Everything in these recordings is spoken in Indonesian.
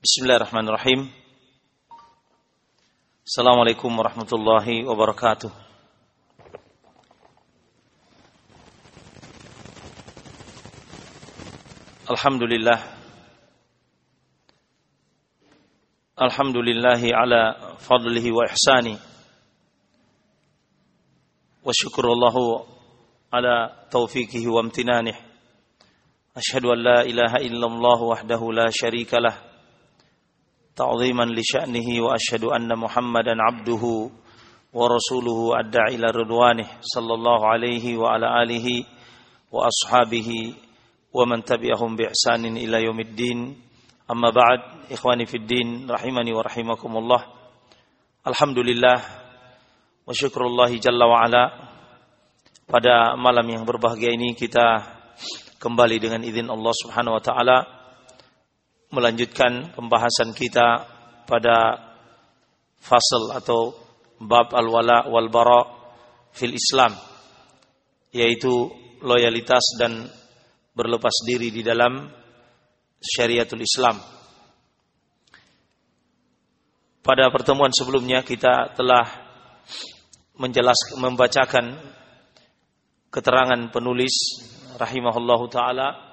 Bismillahirrahmanirrahim. Assalamualaikum warahmatullahi wabarakatuh. Alhamdulillah. Alhamdulillahi ala fadlihi wa ihsani. Wa syukurullahu ala taufiqihi wa amtinanih. Ashhadu an la ilaha illallah wahdahu la lah. تعظيما لشأنه وأشهد أن محمدا عبده ورسوله أدى إلى رضوانه صلى الله عليه وعلى آله وأصحابه ومن تبعهم بإحسان إلى يوم الدين أما بعد إخواني في الدين رحمني ورحمكم الله الحمد لله وشكر الله جل وعلا pada malam yang berbahagia ini kita kembali dengan izin Allah Subhanahu wa taala melanjutkan pembahasan kita pada fasal atau bab al-wala wal bara fil Islam yaitu loyalitas dan berlepas diri di dalam syariatul Islam. Pada pertemuan sebelumnya kita telah menjelaskan membacakan keterangan penulis rahimahullahu taala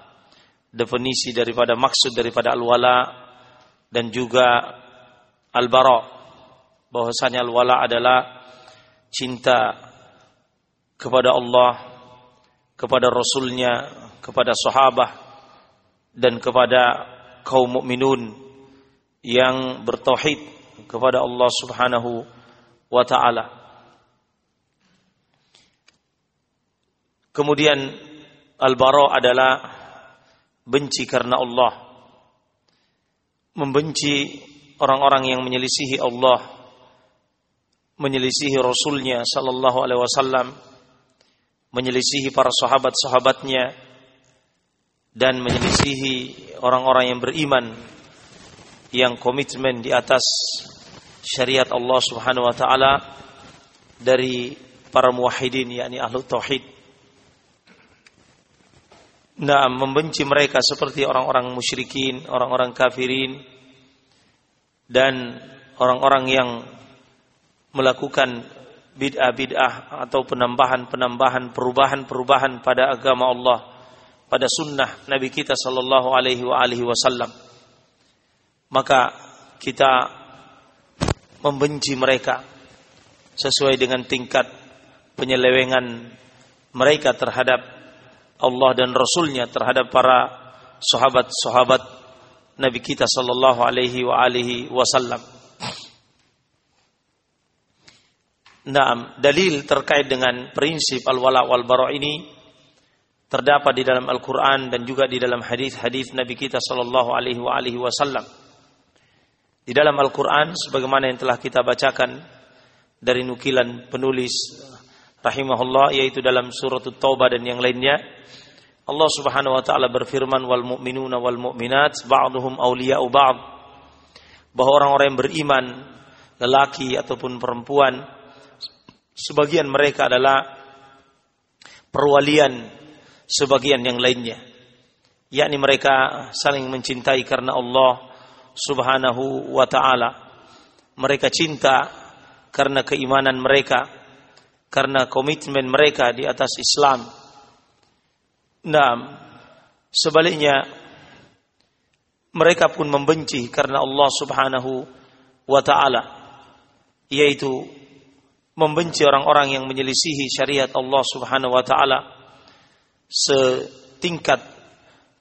definisi daripada maksud daripada al-wala dan juga al-bara. Bahwasanya al-wala adalah cinta kepada Allah kepada rasulnya kepada sahabat dan kepada kaum mukminun yang bertauhid kepada Allah Subhanahu wa taala. Kemudian al-bara adalah benci karena Allah. Membenci orang-orang yang menyelisihi Allah menyelisihi Rasulnya sallallahu alaihi wasallam menyelisihi para sahabat-sahabatnya dan menyelisihi orang-orang yang beriman yang komitmen di atas syariat Allah Subhanahu wa taala dari para muwahhidin yakni ahlu tauhid Nah, membenci mereka seperti orang-orang musyrikin, orang-orang kafirin, dan orang-orang yang melakukan bid'ah-bid'ah atau penambahan-penambahan, perubahan-perubahan pada agama Allah, pada sunnah Nabi kita Sallallahu Alaihi Wasallam. Maka kita membenci mereka sesuai dengan tingkat penyelewengan mereka terhadap Allah dan Rasulnya terhadap para sahabat-sahabat Nabi kita sallallahu alaihi wa alihi wasallam. Naam, dalil terkait dengan prinsip al-wala wal bara ini terdapat di dalam Al-Qur'an dan juga di dalam hadis-hadis Nabi kita sallallahu alaihi wa alihi wasallam. Di dalam Al-Qur'an sebagaimana yang telah kita bacakan dari nukilan penulis rahimahullah yaitu dalam surat Taubah dan yang lainnya. Allah Subhanahu wa taala berfirman wal mu'minuna wal mu'minat ba'dhum awliya'u ba'd. Bahwa orang-orang yang beriman lelaki ataupun perempuan sebagian mereka adalah perwalian sebagian yang lainnya. Yakni mereka saling mencintai karena Allah Subhanahu wa taala. Mereka cinta karena keimanan mereka karena komitmen mereka di atas Islam. Nah, sebaliknya mereka pun membenci karena Allah Subhanahu wa taala yaitu membenci orang-orang yang menyelisihi syariat Allah Subhanahu wa taala setingkat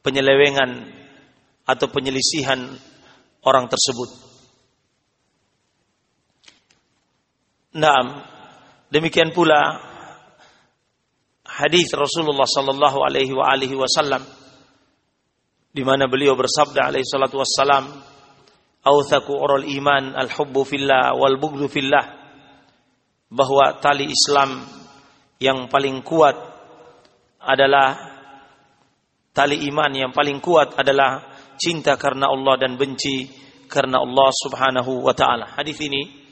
penyelewengan atau penyelisihan orang tersebut. Naam, Demikian pula hadis Rasulullah sallallahu alaihi wa alihi wasallam di mana beliau bersabda alaihi salatu wassalam authaku urul iman al-hubbu fillah wal bughdu fillah bahwa tali Islam yang paling kuat adalah tali iman yang paling kuat adalah cinta karena Allah dan benci karena Allah Subhanahu wa taala. Hadis ini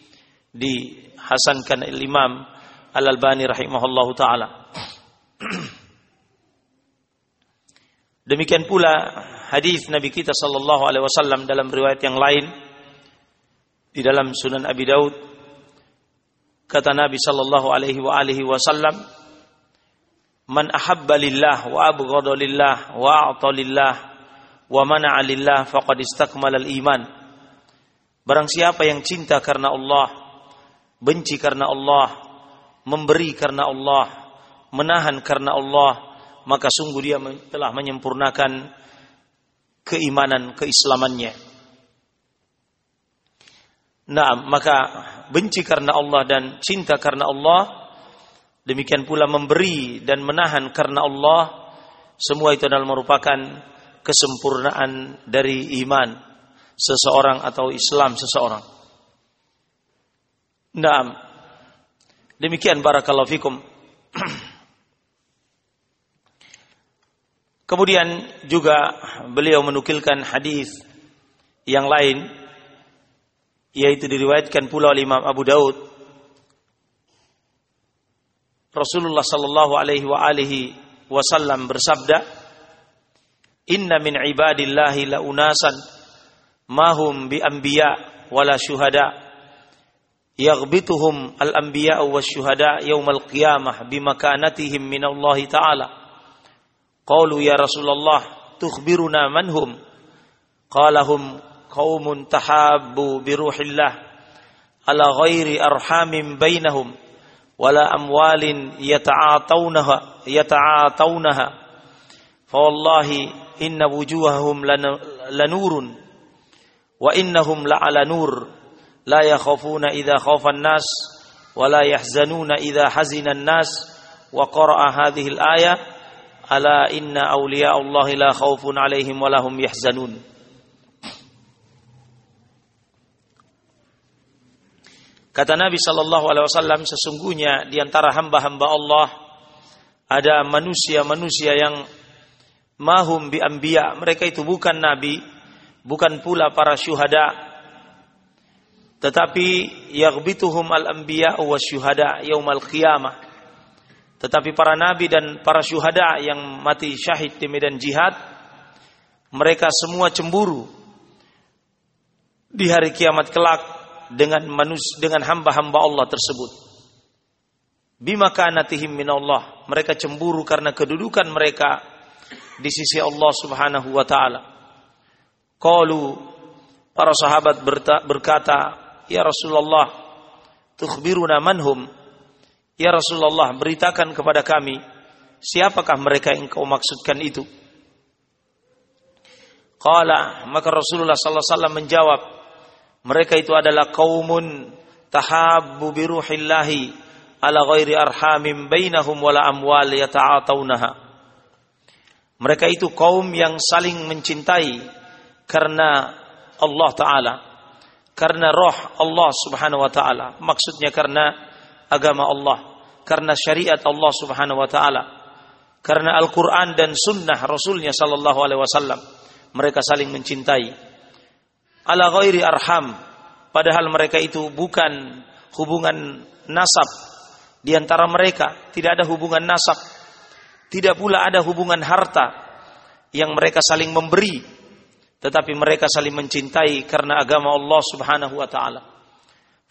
dihasankan Imam Al-Albani rahimahullahu taala. Demikian pula hadis Nabi kita sallallahu alaihi wasallam dalam riwayat yang lain di dalam Sunan Abi Daud kata Nabi sallallahu alaihi wa alihi wasallam Man ahabba lillah wa abghada lillah wa a'ta lillah wa mana'a lillah faqad istakmala al-iman Barang siapa yang cinta karena Allah benci karena Allah memberi karena Allah menahan karena Allah maka sungguh dia telah menyempurnakan keimanan keislamannya. Nah, maka benci karena Allah dan cinta karena Allah, demikian pula memberi dan menahan karena Allah, semua itu adalah merupakan kesempurnaan dari iman seseorang atau Islam seseorang. Nah, demikian barakallahu fikum. Kemudian juga beliau menukilkan hadis yang lain yaitu diriwayatkan pula oleh Imam Abu Daud. Rasulullah sallallahu alaihi wa alihi wasallam bersabda Inna min ibadillahi la unasan mahum bi anbiya wala syuhada yaghbituhum al anbiya wa syuhada yaumal qiyamah bimakanatihim min Allah taala Qalu ya Rasulullah tukhbiruna manhum qala hum qaumun tahabbu bi ruhillah ala ghairi arhamin bainahum wala amwalin yata'atawnaha yata'atawnaha fa wallahi inna wujuhahum lanurun wa innahum la'ala nur idha khafa an-nas wa la yahzanuna idha hazina an-nas wa qara'a hadhihi al-ayah Ala inna awliya Allah la khawfun alaihim wa lahum yahzanun. Kata Nabi sallallahu alaihi wasallam sesungguhnya di antara hamba-hamba Allah ada manusia-manusia yang mahum bi anbiya. Mereka itu bukan nabi, bukan pula para syuhada. Tetapi yaghbituhum al-anbiya wa syuhada yaumal qiyamah tetapi para nabi dan para syuhada yang mati syahid di medan jihad, mereka semua cemburu di hari kiamat kelak dengan manus dengan hamba-hamba Allah tersebut. Bima kanatihim minallah. Mereka cemburu karena kedudukan mereka di sisi Allah Subhanahu wa taala. Qalu para sahabat berkata, "Ya Rasulullah, tukhbiruna manhum?" Ya Rasulullah, beritakan kepada kami siapakah mereka yang kau maksudkan itu? Qala, maka Rasulullah sallallahu alaihi wasallam menjawab, mereka itu adalah kaumun tahabbu bi ruhillahi ala ghairi arhamim bainahum wala amwal yata'atawnaha. Mereka itu kaum yang saling mencintai karena Allah Ta'ala. Karena roh Allah Subhanahu Wa Ta'ala. Maksudnya karena agama Allah, karena syariat Allah Subhanahu wa taala, karena Al-Qur'an dan sunnah Rasulnya sallallahu alaihi wasallam. Mereka saling mencintai. Ala ghairi arham, padahal mereka itu bukan hubungan nasab di antara mereka, tidak ada hubungan nasab. Tidak pula ada hubungan harta yang mereka saling memberi, tetapi mereka saling mencintai karena agama Allah Subhanahu wa taala.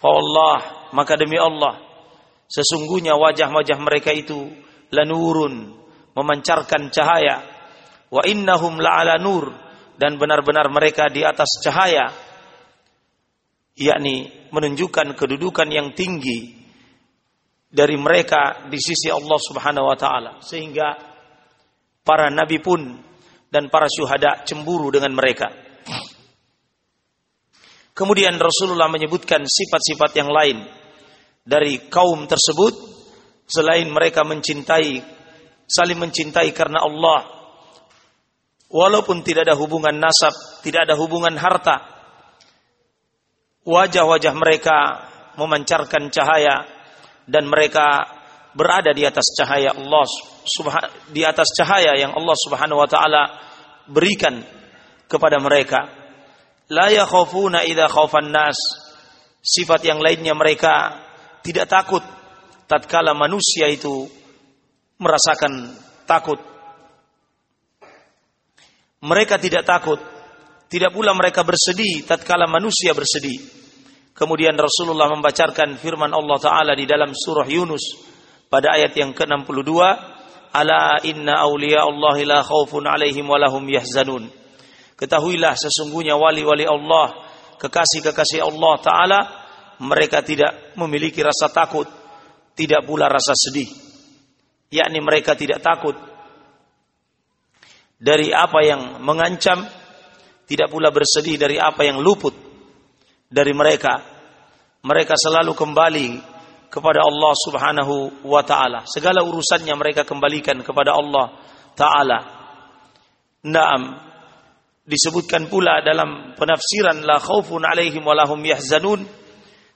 Fa Allah, maka demi Allah, Sesungguhnya wajah-wajah mereka itu lanurun, memancarkan cahaya. Wa innahum la'ala nur dan benar-benar mereka di atas cahaya yakni menunjukkan kedudukan yang tinggi dari mereka di sisi Allah Subhanahu wa taala sehingga para nabi pun dan para syuhada cemburu dengan mereka. Kemudian Rasulullah menyebutkan sifat-sifat yang lain dari kaum tersebut selain mereka mencintai saling mencintai karena Allah walaupun tidak ada hubungan nasab, tidak ada hubungan harta. Wajah-wajah mereka memancarkan cahaya dan mereka berada di atas cahaya Allah di atas cahaya yang Allah Subhanahu wa taala berikan kepada mereka. La yakhafuna idza khaufan nas. Sifat yang lainnya mereka tidak takut tatkala manusia itu merasakan takut Mereka tidak takut, tidak pula mereka bersedih tatkala manusia bersedih. Kemudian Rasulullah membacakan firman Allah Ta'ala di dalam surah Yunus pada ayat yang ke-62, Ala inna awliya Allah la khawfun alaihim walahum yahzanun. Ketahuilah sesungguhnya wali-wali Allah, kekasih-kekasih Allah Ta'ala, mereka tidak memiliki rasa takut, tidak pula rasa sedih. Yakni mereka tidak takut dari apa yang mengancam, tidak pula bersedih dari apa yang luput dari mereka. Mereka selalu kembali kepada Allah Subhanahu wa taala. Segala urusannya mereka kembalikan kepada Allah taala. Naam. Disebutkan pula dalam penafsiran la khaufun alaihim walahum yahzanun.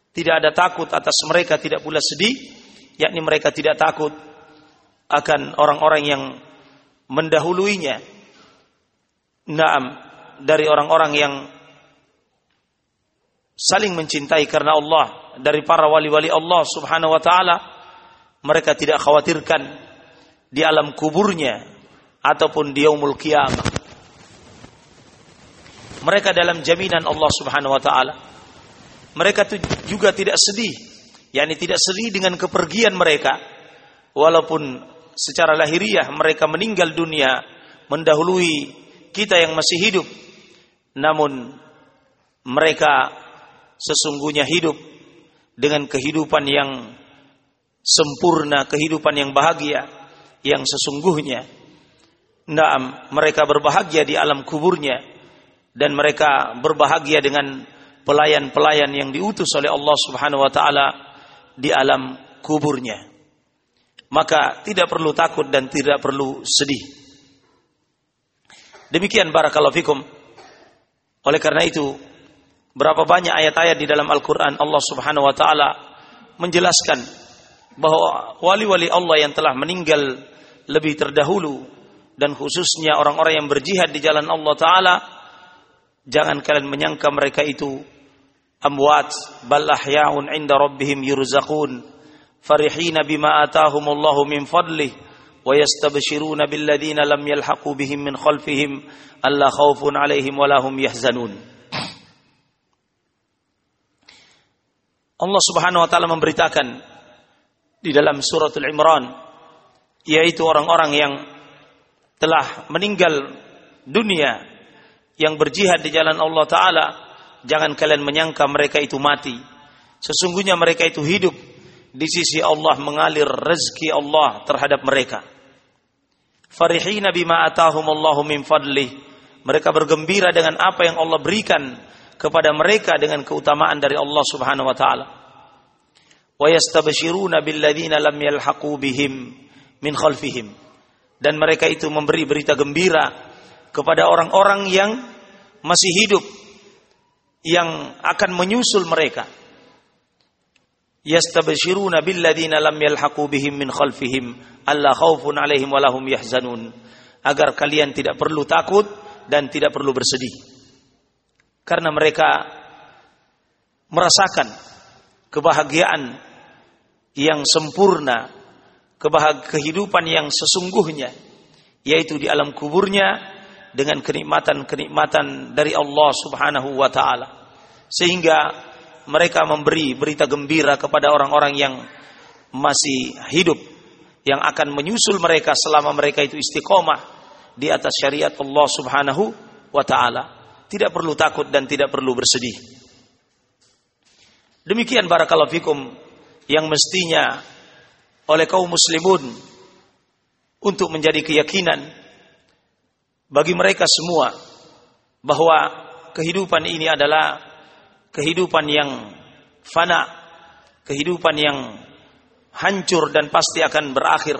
Tidak ada takut atas mereka, tidak pula sedih, yakni mereka tidak takut akan orang-orang yang mendahuluinya Naam dari orang-orang yang saling mencintai karena Allah dari para wali-wali Allah Subhanahu wa taala mereka tidak khawatirkan di alam kuburnya ataupun di yaumul kiamah mereka dalam jaminan Allah Subhanahu wa taala. Mereka juga tidak sedih yakni tidak sedih dengan kepergian mereka. Walaupun secara lahiriah mereka meninggal dunia mendahului kita yang masih hidup. Namun mereka sesungguhnya hidup dengan kehidupan yang sempurna, kehidupan yang bahagia yang sesungguhnya. Naam, mereka berbahagia di alam kuburnya dan mereka berbahagia dengan pelayan-pelayan yang diutus oleh Allah Subhanahu wa taala di alam kuburnya. Maka tidak perlu takut dan tidak perlu sedih. Demikian barakallahu fikum. Oleh karena itu, Berapa banyak ayat-ayat di dalam Al-Quran Allah subhanahu wa ta'ala menjelaskan bahwa wali-wali Allah yang telah meninggal lebih terdahulu dan khususnya orang-orang yang berjihad di jalan Allah Ta'ala jangan kalian menyangka mereka itu amwat bal ahyaun inda rabbihim yurzaqun farihina bima atahumullahu min fadlih wa yastabshiruna billadina lam yalhaqu bihim min khalfihim alla khawfun alaihim walahum yahzanun. Allah Subhanahu wa taala memberitakan di dalam suratul Imran yaitu orang-orang yang telah meninggal dunia yang berjihad di jalan Allah taala jangan kalian menyangka mereka itu mati sesungguhnya mereka itu hidup di sisi Allah mengalir rezeki Allah terhadap mereka farihina bima atahumullahu min fadlih. Mereka bergembira dengan apa yang Allah berikan kepada mereka dengan keutamaan dari Allah Subhanahu wa taala. Wa yastabshiruna billadzina lam yalhaqu bihim min khalfihim. Dan mereka itu memberi berita gembira kepada orang-orang yang masih hidup yang akan menyusul mereka yastabshiruna billadzina lam yalhaqu bihim min khalfihim alla khaufun alaihim walahum yahzanun agar kalian tidak perlu takut dan tidak perlu bersedih karena mereka merasakan kebahagiaan yang sempurna kebahagiaan kehidupan yang sesungguhnya yaitu di alam kuburnya dengan kenikmatan-kenikmatan dari Allah Subhanahu wa taala sehingga mereka memberi berita gembira kepada orang-orang yang masih hidup yang akan menyusul mereka selama mereka itu istiqomah di atas syariat Allah Subhanahu wa taala. Tidak perlu takut dan tidak perlu bersedih. Demikian barakallahu fikum yang mestinya oleh kaum muslimun untuk menjadi keyakinan bagi mereka semua bahwa kehidupan ini adalah kehidupan yang fana, kehidupan yang hancur dan pasti akan berakhir.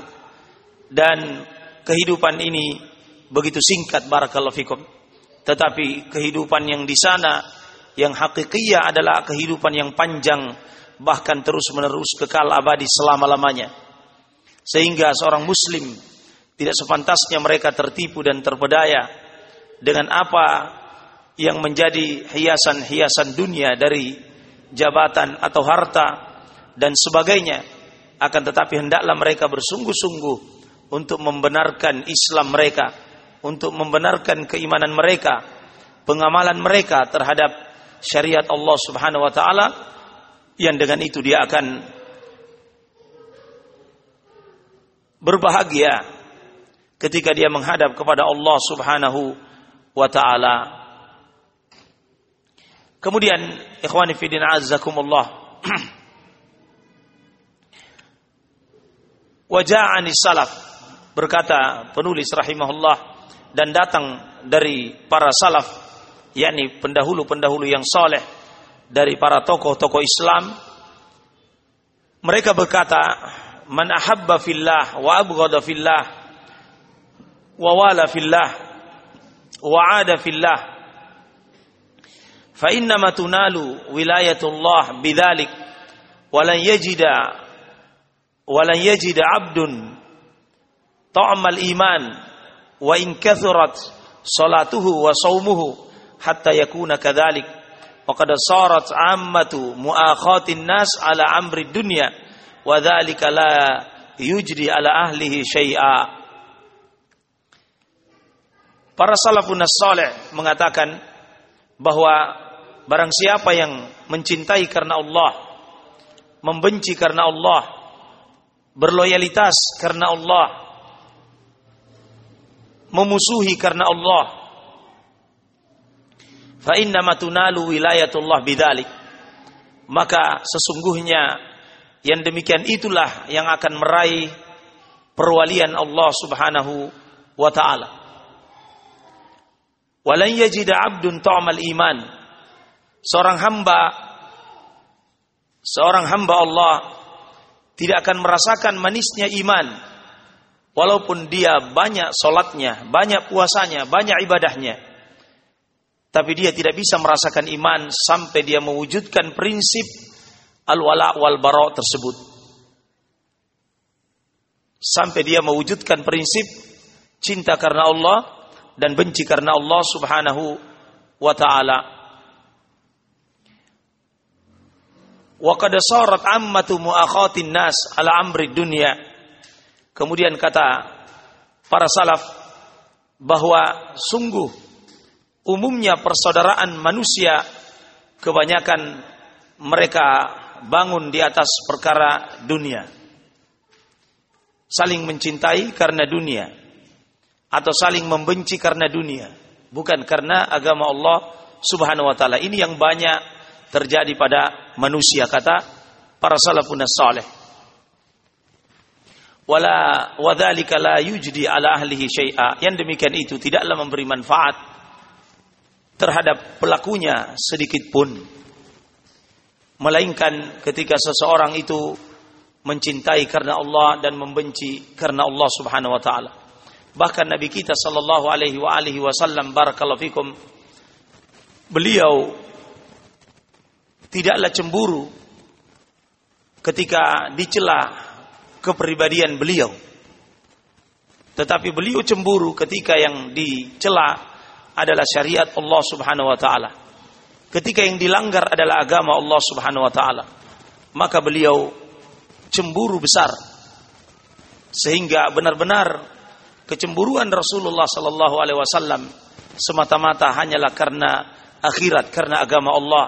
Dan kehidupan ini begitu singkat barakallahu fikum. Tetapi kehidupan yang di sana yang hakikiyah adalah kehidupan yang panjang bahkan terus-menerus kekal abadi selama-lamanya. Sehingga seorang muslim tidak sepantasnya mereka tertipu dan terpedaya dengan apa yang menjadi hiasan-hiasan dunia dari jabatan atau harta dan sebagainya akan tetapi hendaklah mereka bersungguh-sungguh untuk membenarkan Islam mereka untuk membenarkan keimanan mereka, pengamalan mereka terhadap syariat Allah Subhanahu wa taala yang dengan itu dia akan berbahagia ketika dia menghadap kepada Allah Subhanahu wa taala. Kemudian ikhwani fi din azzakumullah. Salaf berkata penulis rahimahullah dan datang dari para salaf yakni pendahulu-pendahulu yang soleh dari para tokoh-tokoh Islam mereka berkata man ahabba fillah wa abghada fillah wa wala fillah wa ada fillah fa innama tunalu wilayatullah bidzalik walan yajida walan yajida abdun ta'amal iman wa in kathurat salatuhu wa saumuhu hatta yakuna kadzalik. Wa qad sarat ammatu muakhatin nas ala amri dunya wa dzalika la yujri ala ahlihi syai'a. Para salafun saleh mengatakan bahwa barang siapa yang mencintai karena Allah, membenci karena Allah, berloyalitas karena Allah, memusuhi karena Allah, fa inna matunalu wilayatullah bidzalik. Maka sesungguhnya yang demikian itulah yang akan meraih perwalian Allah Subhanahu wa taala. Walan yajida abdun ta'mal iman. Seorang hamba seorang hamba Allah tidak akan merasakan manisnya iman walaupun dia banyak solatnya, banyak puasanya, banyak ibadahnya. Tapi dia tidak bisa merasakan iman sampai dia mewujudkan prinsip al-wala wal bara tersebut. Sampai dia mewujudkan prinsip cinta karena Allah dan benci karena Allah Subhanahu wa taala. Wa qad sarat ammatu muakhatin nas ala amri dunya. Kemudian kata para salaf bahwa sungguh umumnya persaudaraan manusia kebanyakan mereka bangun di atas perkara dunia. Saling mencintai karena dunia atau saling membenci karena dunia, bukan karena agama Allah Subhanahu wa taala. Ini yang banyak terjadi pada manusia kata para salafun salih. Wala wadzalika la yujdi ala ahlihi syai'a. Yang demikian itu tidaklah memberi manfaat terhadap pelakunya sedikit pun. Melainkan ketika seseorang itu mencintai karena Allah dan membenci karena Allah Subhanahu wa taala. Bahkan Nabi kita sallallahu alaihi wa alihi wasallam barakallahu fikum beliau tidaklah cemburu ketika dicela kepribadian beliau. Tetapi beliau cemburu ketika yang dicela adalah syariat Allah Subhanahu wa taala. Ketika yang dilanggar adalah agama Allah Subhanahu wa taala, maka beliau cemburu besar sehingga benar-benar kecemburuan Rasulullah sallallahu alaihi wasallam semata-mata hanyalah karena akhirat, karena agama Allah,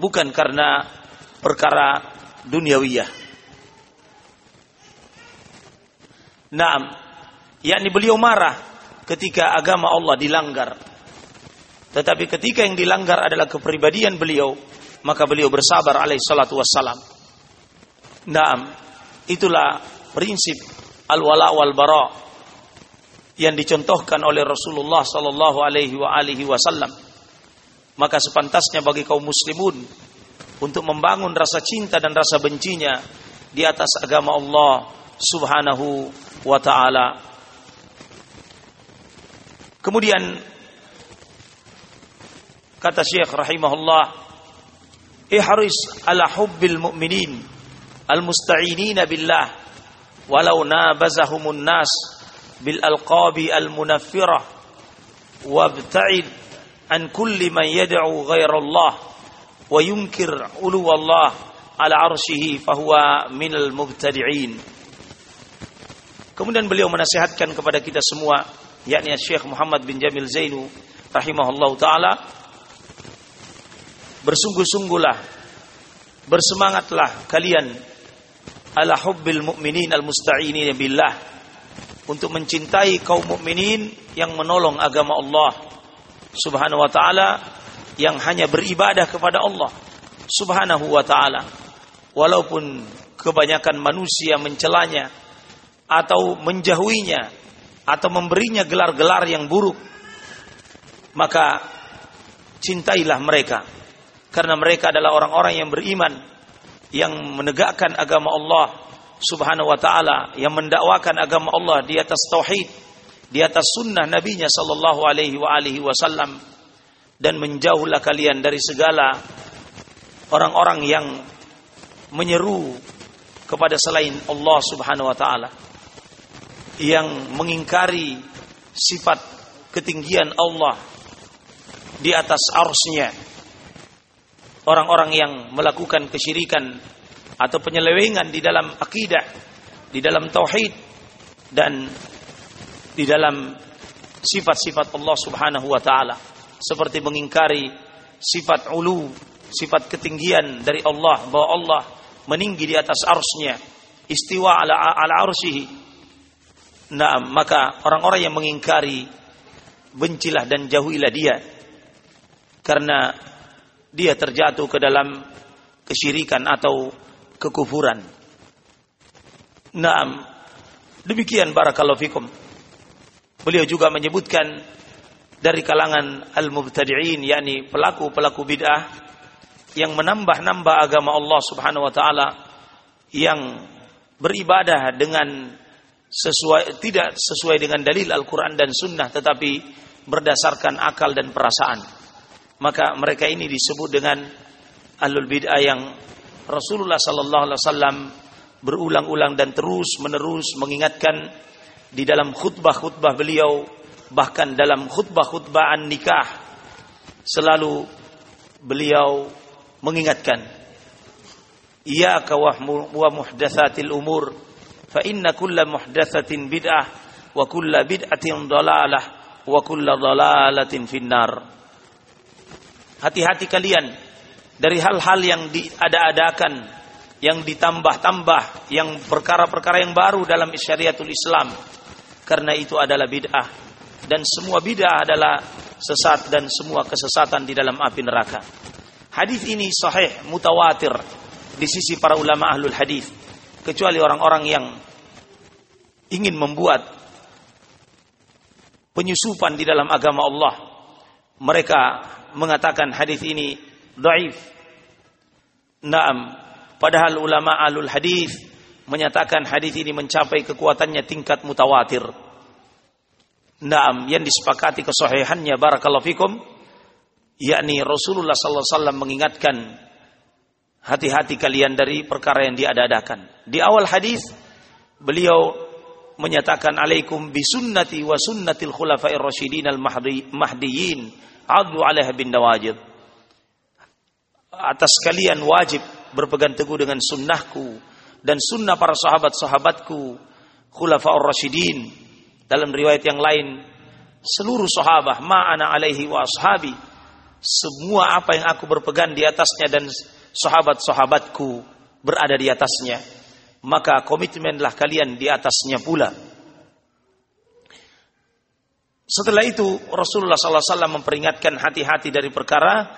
bukan karena perkara duniawiyah. Naam, yakni beliau marah ketika agama Allah dilanggar. Tetapi ketika yang dilanggar adalah kepribadian beliau, maka beliau bersabar alaihi salatu wassalam. Naam, itulah prinsip al-wala wal bara yang dicontohkan oleh Rasulullah sallallahu alaihi wasallam maka sepantasnya bagi kaum muslimun untuk membangun rasa cinta dan rasa bencinya di atas agama Allah Subhanahu wa taala kemudian kata Syekh rahimahullah ihris ala hubbil mu'minin al musta'inina billah walau nabazahumun nas bil alqabi al munaffirah wabta'id an kulli man yad'u ghaira Allah wa yunkir ulu Allah ala arsyihi fahuwa minal mubtadi'in Kemudian beliau menasihatkan kepada kita semua yakni Syekh Muhammad bin Jamil Zainu rahimahullahu taala bersungguh-sungguhlah bersemangatlah kalian ala hubbil mu'minin al-musta'inin billah untuk mencintai kaum mukminin yang menolong agama Allah Subhanahu wa taala yang hanya beribadah kepada Allah Subhanahu wa taala. Walaupun kebanyakan manusia mencelanya atau menjauhinya atau memberinya gelar-gelar yang buruk maka cintailah mereka. Karena mereka adalah orang-orang yang beriman yang menegakkan agama Allah Subhanahu wa taala yang mendakwakan agama Allah di atas tauhid di atas sunnah nabinya sallallahu alaihi wa alihi wasallam dan menjauhlah kalian dari segala orang-orang yang menyeru kepada selain Allah Subhanahu wa taala yang mengingkari sifat ketinggian Allah di atas arsnya. Orang-orang yang melakukan kesyirikan atau penyelewengan di dalam akidah di dalam tauhid dan di dalam sifat-sifat Allah Subhanahu wa taala. Seperti mengingkari sifat ulu sifat ketinggian dari Allah bahwa Allah meninggi di atas arsnya. Istiwa ala ala arsihi nah maka orang-orang yang mengingkari bencilah dan jauhilah dia. Karena dia terjatuh ke dalam kesyirikan atau kekufuran. Nah demikian barakallahu fikum. Beliau juga menyebutkan dari kalangan al-mubtadi'in yakni pelaku-pelaku bid'ah yang menambah-nambah agama Allah Subhanahu wa taala yang beribadah dengan sesuai tidak sesuai dengan dalil Al-Qur'an dan Sunnah tetapi berdasarkan akal dan perasaan. Maka mereka ini disebut dengan ahlul bid'ah yang Rasulullah sallallahu alaihi wasallam berulang-ulang dan terus-menerus mengingatkan di dalam khutbah-khutbah beliau bahkan dalam khutbah-khutbah an nikah selalu beliau mengingatkan iyyaka wa muhdatsatil umur fa inna kulla muhdatsatin bid'ah wa kulla bid'atin dhalalah wa kulla dhalalatin finnar hati-hati kalian dari hal-hal yang diada-adakan yang ditambah-tambah yang perkara-perkara yang baru dalam syariatul Islam. Karena itu adalah bid'ah. Dan semua bid'ah adalah sesat dan semua kesesatan di dalam api neraka. Hadis ini sahih, mutawatir di sisi para ulama ahlul hadis, kecuali orang-orang yang ingin membuat penyusupan di dalam agama Allah. Mereka mengatakan hadis ini dhaif. Naam, padahal ulama ahlul hadis menyatakan hadis ini mencapai kekuatannya tingkat mutawatir. Naam, yang disepakati kesahihannya barakallahu fikum yakni Rasulullah sallallahu alaihi wasallam mengingatkan hati-hati kalian dari perkara yang diadakan. Di awal hadis beliau menyatakan alaikum bisunnati wa sunnatil khulafa'ir rasyidin al mahdiyin adu alaiha bin nawajid. Atas kalian wajib berpegang teguh dengan sunnahku dan sunnah para sahabat-sahabatku khulafa'ur rasyidin. Dalam riwayat yang lain seluruh sahabat ma'ana alaihi wa ashabi semua apa yang aku berpegang di atasnya dan sahabat-sahabatku berada di atasnya maka komitmenlah kalian di atasnya pula. Setelah itu Rasulullah SAW memperingatkan hati-hati dari perkara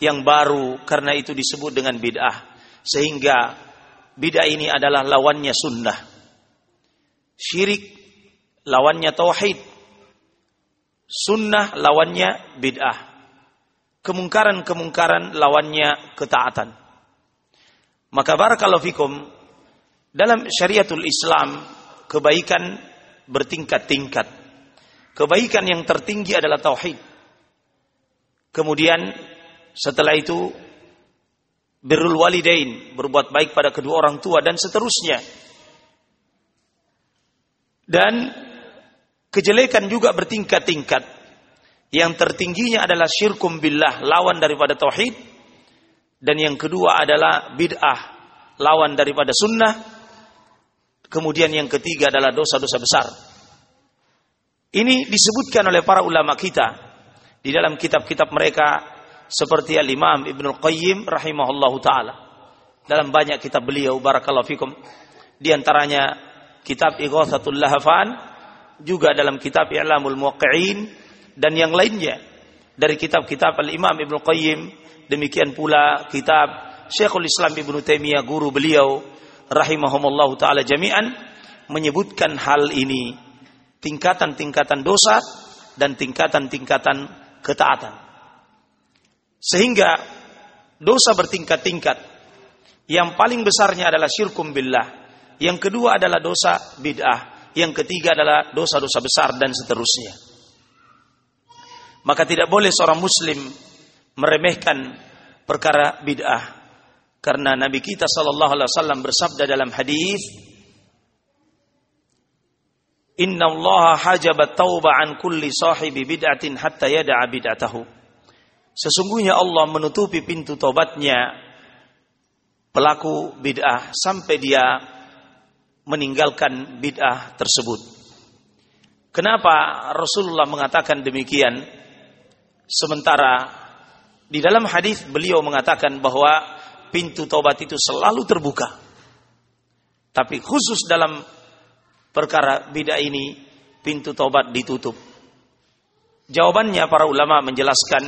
yang baru karena itu disebut dengan bid'ah sehingga bid'ah ini adalah lawannya sunnah. Syirik lawannya tauhid. Sunnah lawannya bid'ah kemungkaran-kemungkaran lawannya ketaatan. Maka barakallahu fikum dalam syariatul Islam kebaikan bertingkat-tingkat. Kebaikan yang tertinggi adalah tauhid. Kemudian setelah itu birrul walidain, berbuat baik pada kedua orang tua dan seterusnya. Dan kejelekan juga bertingkat-tingkat yang tertingginya adalah syirkum billah, lawan daripada tauhid. Dan yang kedua adalah bid'ah, lawan daripada sunnah. Kemudian yang ketiga adalah dosa-dosa besar. Ini disebutkan oleh para ulama kita di dalam kitab-kitab mereka seperti Al-Imam Ibnu Qayyim rahimahullahu taala. Dalam banyak kitab beliau barakallahu fikum. Di antaranya kitab Ighathatul Lahafan, juga dalam kitab I'lamul Muwaqqi'in dan yang lainnya dari kitab-kitab Al-Imam Ibnu Qayyim, demikian pula kitab Syekhul Islam Ibnu Taimiyah guru beliau rahimahumullahu taala jami'an menyebutkan hal ini tingkatan-tingkatan dosa dan tingkatan-tingkatan ketaatan. Sehingga dosa bertingkat-tingkat. Yang paling besarnya adalah syirkum billah. Yang kedua adalah dosa bid'ah. Yang ketiga adalah dosa-dosa besar dan seterusnya. Maka tidak boleh seorang muslim meremehkan perkara bid'ah. Karena Nabi kita sallallahu alaihi wasallam bersabda dalam hadis Inna Allah hajabat tauba an kulli sahibi bid'atin hatta yada'a bid'atahu. Sesungguhnya Allah menutupi pintu tobatnya pelaku bid'ah sampai dia meninggalkan bid'ah tersebut. Kenapa Rasulullah mengatakan demikian? Sementara di dalam hadis beliau mengatakan bahwa pintu tobat itu selalu terbuka. Tapi khusus dalam perkara bid'ah ini pintu tobat ditutup. Jawabannya para ulama menjelaskan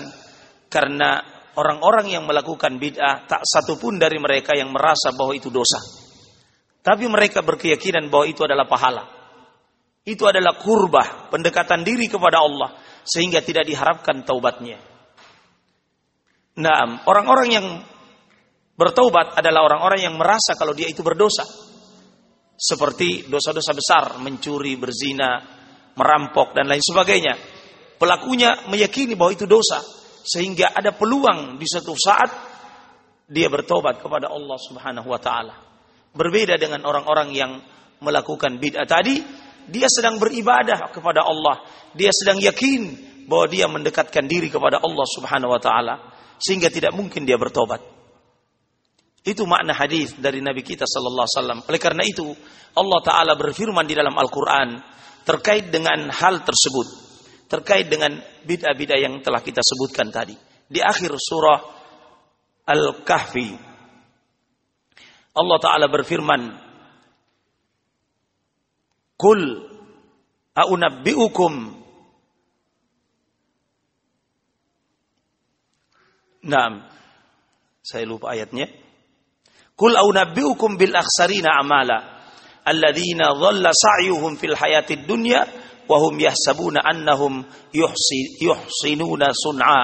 karena orang-orang yang melakukan bid'ah tak satu pun dari mereka yang merasa bahwa itu dosa. Tapi mereka berkeyakinan bahwa itu adalah pahala. Itu adalah kurbah, pendekatan diri kepada Allah sehingga tidak diharapkan taubatnya. Nah, orang-orang yang bertaubat adalah orang-orang yang merasa kalau dia itu berdosa seperti dosa-dosa besar, mencuri, berzina, merampok dan lain sebagainya. Pelakunya meyakini bahwa itu dosa sehingga ada peluang di suatu saat dia bertobat kepada Allah Subhanahu wa taala. Berbeda dengan orang-orang yang melakukan bid'ah tadi, dia sedang beribadah kepada Allah, dia sedang yakin bahwa dia mendekatkan diri kepada Allah Subhanahu wa taala sehingga tidak mungkin dia bertobat. Itu makna hadis dari Nabi kita sallallahu alaihi wasallam. Oleh karena itu, Allah taala berfirman di dalam Al-Qur'an terkait dengan hal tersebut, terkait dengan bid'ah-bid'ah yang telah kita sebutkan tadi. Di akhir surah Al-Kahfi Allah taala berfirman, "Kul a'unabbi'ukum" Naam. Saya lupa ayatnya. Kul nabbiukum bil akhsarina amala alladzina dhalla sa'yuhum fil hayatid dunya wa hum yahsabuna annahum yuhsi, yuhsinuna sun'a.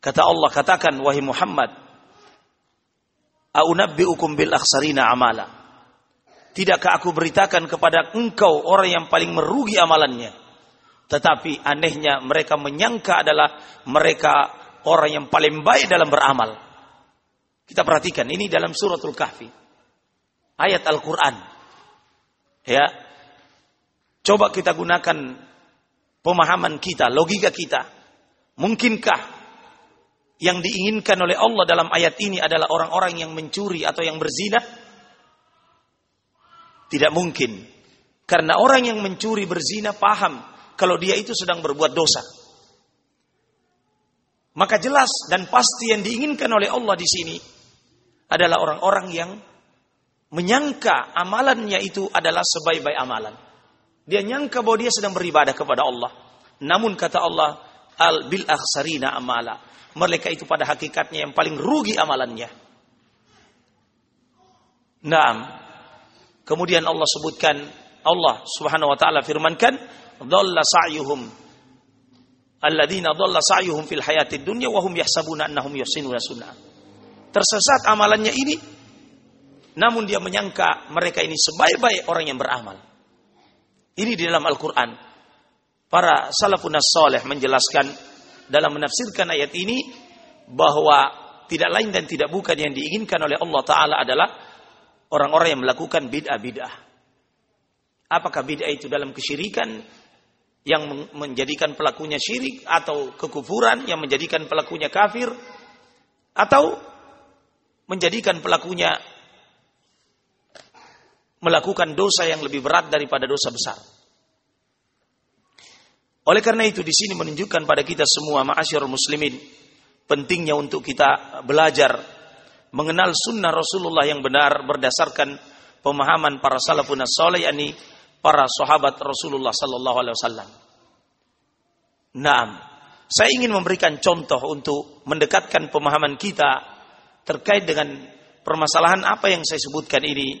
Kata Allah katakan wahai Muhammad nabbiukum bil akhsarina amala Tidakkah aku beritakan kepada engkau orang yang paling merugi amalannya tetapi anehnya mereka menyangka adalah mereka orang yang paling baik dalam beramal kita perhatikan ini dalam suratul kahfi. Ayat Al-Quran. Ya. Coba kita gunakan pemahaman kita, logika kita. Mungkinkah yang diinginkan oleh Allah dalam ayat ini adalah orang-orang yang mencuri atau yang berzina? Tidak mungkin. Karena orang yang mencuri berzina paham kalau dia itu sedang berbuat dosa. Maka jelas dan pasti yang diinginkan oleh Allah di sini adalah orang-orang yang menyangka amalannya itu adalah sebaik-baik amalan. Dia nyangka bahwa dia sedang beribadah kepada Allah. Namun kata Allah, al bil akhsarina amala. Mereka itu pada hakikatnya yang paling rugi amalannya. Naam. Kemudian Allah sebutkan Allah Subhanahu wa taala firmankan, "Dhalla sa'yuhum alladzina dhalla sa'yuhum fil hayatid dunya wa hum yahsabuna annahum yuhsinuna sunna." tersesat amalannya ini, namun dia menyangka mereka ini sebaik-baik orang yang beramal. Ini di dalam Al-Quran. Para salafun soleh menjelaskan dalam menafsirkan ayat ini bahwa tidak lain dan tidak bukan yang diinginkan oleh Allah Ta'ala adalah orang-orang yang melakukan bid'ah-bid'ah. Apakah bid'ah itu dalam kesyirikan yang menjadikan pelakunya syirik atau kekufuran yang menjadikan pelakunya kafir atau menjadikan pelakunya melakukan dosa yang lebih berat daripada dosa besar. Oleh karena itu di sini menunjukkan pada kita semua ma'asyarul muslimin pentingnya untuk kita belajar mengenal sunnah Rasulullah yang benar berdasarkan pemahaman para salafun saleh yakni para sahabat Rasulullah sallallahu alaihi wasallam. Naam. Saya ingin memberikan contoh untuk mendekatkan pemahaman kita terkait dengan permasalahan apa yang saya sebutkan ini.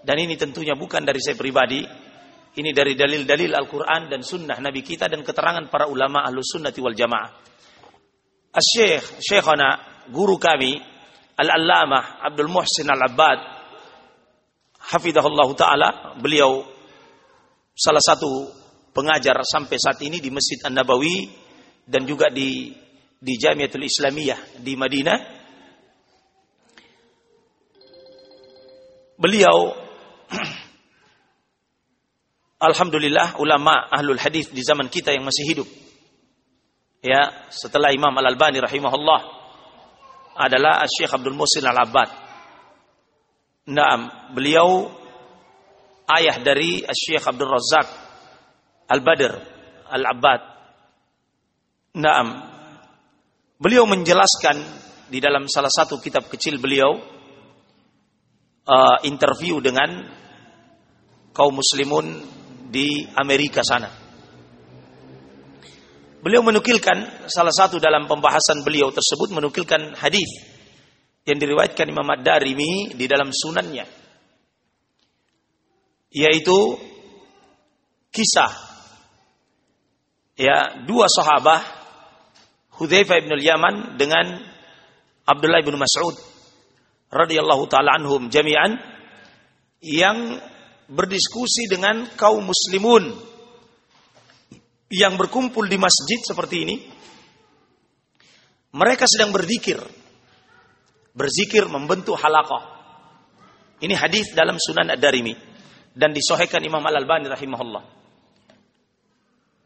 Dan ini tentunya bukan dari saya pribadi. Ini dari dalil-dalil Al-Quran dan sunnah Nabi kita dan keterangan para ulama ahlu sunnati wal jamaah. Asyikh, syekhana, guru kami, Al-Allamah Abdul Muhsin Al-Abbad, Hafidahullah Ta'ala, beliau salah satu pengajar sampai saat ini di Masjid An-Nabawi dan juga di di Jamiatul Islamiyah di Madinah. Beliau alhamdulillah ulama ahlul hadis di zaman kita yang masih hidup. Ya, setelah Imam Al-Albani rahimahullah adalah Syekh Abdul Musin Al-Abbad. Naam, beliau ayah dari Syekh Abdul Razak Al-Badr Al-Abbad. Naam. Beliau menjelaskan di dalam salah satu kitab kecil beliau uh, interview dengan kaum muslimun di Amerika sana. Beliau menukilkan salah satu dalam pembahasan beliau tersebut menukilkan hadis yang diriwayatkan Imam Ad-Darimi di dalam sunannya yaitu kisah ya dua sahabat Hudzaifah bin Yaman dengan Abdullah bin Mas'ud radhiyallahu taala anhum jami'an yang berdiskusi dengan kaum muslimun yang berkumpul di masjid seperti ini mereka sedang berzikir berzikir membentuk halaqah ini hadis dalam Sunan Ad-Darimi dan disohhikan Imam Al-Albani rahimahullah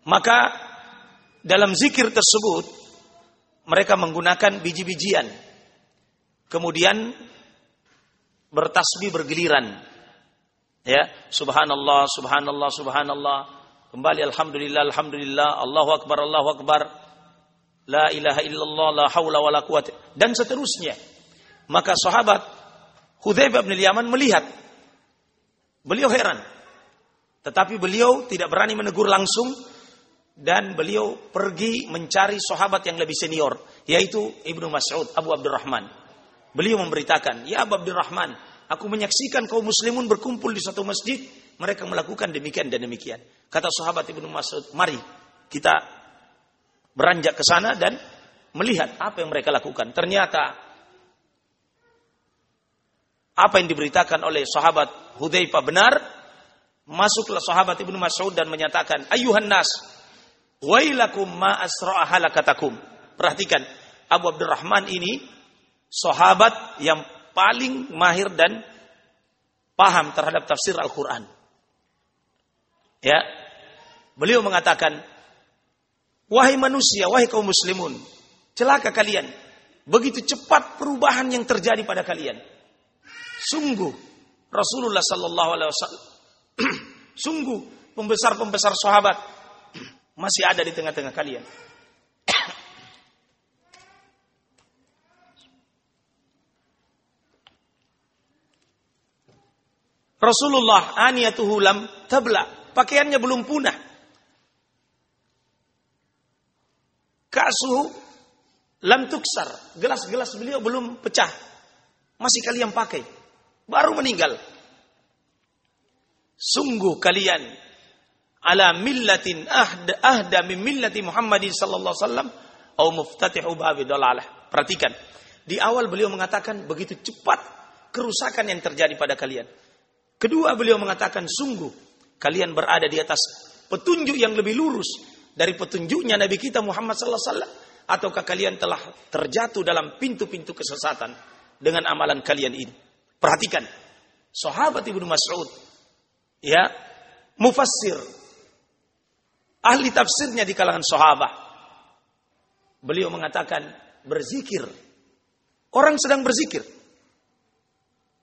maka dalam zikir tersebut mereka menggunakan biji-bijian. Kemudian bertasbih bergiliran. Ya, subhanallah, subhanallah, subhanallah. Kembali alhamdulillah, alhamdulillah, Allahu akbar, Allahu akbar. La ilaha illallah, la haula wala quwata dan seterusnya. Maka sahabat Hudzaifah bin Yaman melihat beliau heran. Tetapi beliau tidak berani menegur langsung dan beliau pergi mencari sahabat yang lebih senior yaitu Ibnu Mas'ud Abu Abdurrahman. Beliau memberitakan, "Ya Abu Abdurrahman, aku menyaksikan kaum muslimun berkumpul di satu masjid, mereka melakukan demikian dan demikian." Kata sahabat Ibnu Mas'ud, "Mari kita beranjak ke sana dan melihat apa yang mereka lakukan." Ternyata apa yang diberitakan oleh sahabat Hudzaifah benar, masuklah sahabat Ibnu Mas'ud dan menyatakan, "Ayuhan nas, Wailakum ma asra'a halakatakum. Perhatikan, Abu Abdurrahman ini sahabat yang paling mahir dan paham terhadap tafsir Al-Quran. Ya, beliau mengatakan, wahai manusia, wahai kaum muslimun, celaka kalian. Begitu cepat perubahan yang terjadi pada kalian. Sungguh Rasulullah Sallallahu Alaihi Wasallam, sungguh pembesar-pembesar sahabat masih ada di tengah-tengah kalian. Rasulullah aniyatuhu lam tabla. Pakaiannya belum punah. Kasuhu lam tuksar. Gelas-gelas beliau belum pecah. Masih kalian pakai. Baru meninggal. Sungguh kalian ala millatin ahda, ahda min millati Muhammadin sallallahu alaihi wasallam au muftatihu babi dalalah. Perhatikan. Di awal beliau mengatakan begitu cepat kerusakan yang terjadi pada kalian. Kedua beliau mengatakan sungguh kalian berada di atas petunjuk yang lebih lurus dari petunjuknya Nabi kita Muhammad sallallahu alaihi wasallam ataukah kalian telah terjatuh dalam pintu-pintu kesesatan dengan amalan kalian ini. Perhatikan. Sahabat Ibnu Mas'ud ya mufassir ahli tafsirnya di kalangan sahabat. Beliau mengatakan berzikir. Orang sedang berzikir.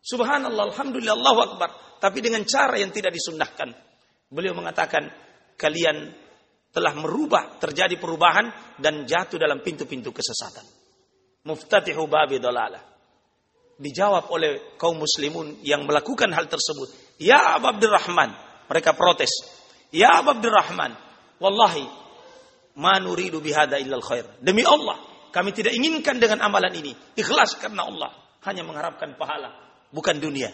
Subhanallah, alhamdulillah, Allahu Akbar. Tapi dengan cara yang tidak disunnahkan. Beliau mengatakan, kalian telah merubah, terjadi perubahan dan jatuh dalam pintu-pintu kesesatan. Muftatihu babi dalalah. Dijawab oleh kaum muslimun yang melakukan hal tersebut. Ya Abu Abdurrahman. Mereka protes. Ya Abu Abdurrahman. Wallahi. Ma nuridu bihada illal khair. Demi Allah. Kami tidak inginkan dengan amalan ini. Ikhlas karena Allah. Hanya mengharapkan pahala. Bukan dunia.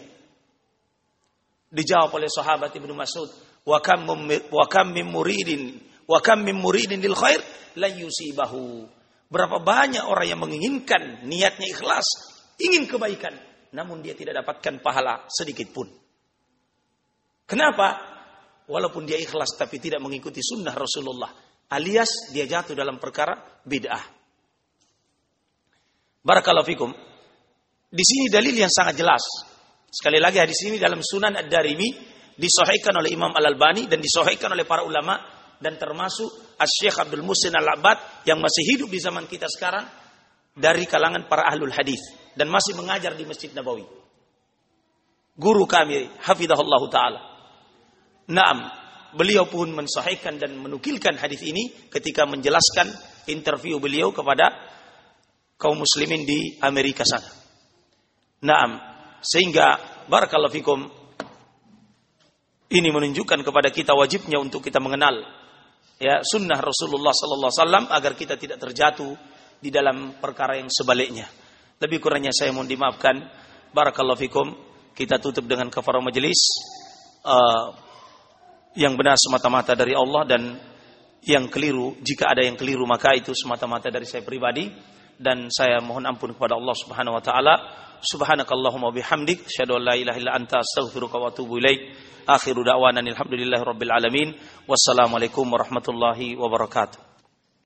Dijawab oleh sahabat Ibnu Mas'ud. Wa kam, min muridin wa kam min muridin lil khair la yusibahu. Berapa banyak orang yang menginginkan niatnya ikhlas, ingin kebaikan, namun dia tidak dapatkan pahala sedikit pun. Kenapa? Walaupun dia ikhlas tapi tidak mengikuti sunnah Rasulullah, alias dia jatuh dalam perkara bid'ah. Barakallahu fikum. Di sini dalil yang sangat jelas Sekali lagi hadis ini dalam Sunan Ad-Darimi disahihkan oleh Imam Al-Albani dan disahihkan oleh para ulama dan termasuk Asy-Syaikh Abdul Musin Al-Abbad yang masih hidup di zaman kita sekarang dari kalangan para ahlul hadis dan masih mengajar di Masjid Nabawi. Guru kami hafizahullah taala. Naam, beliau pun mensahihkan dan menukilkan hadis ini ketika menjelaskan interview beliau kepada kaum muslimin di Amerika sana. Naam, sehingga barakallahu fikum ini menunjukkan kepada kita wajibnya untuk kita mengenal ya sunnah Rasulullah sallallahu alaihi wasallam agar kita tidak terjatuh di dalam perkara yang sebaliknya. Lebih kurangnya saya mohon dimaafkan. Barakallahu fikum. Kita tutup dengan kafarah majelis uh, yang benar semata-mata dari Allah dan yang keliru jika ada yang keliru maka itu semata-mata dari saya pribadi dan saya mohon ampun kepada Allah Subhanahu wa taala subhanakallahumma bihamdik asyhadu an la ilaha illa anta astaghfiruka wa atubu ilaik. Akhiru da'wana alhamdulillahi rabbil alamin. Wassalamualaikum warahmatullahi wabarakatuh